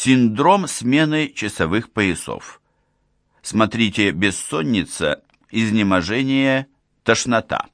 Синдром смены часовых поясов. Смотрите «Бессонница», «Изнеможение», «Тошнота».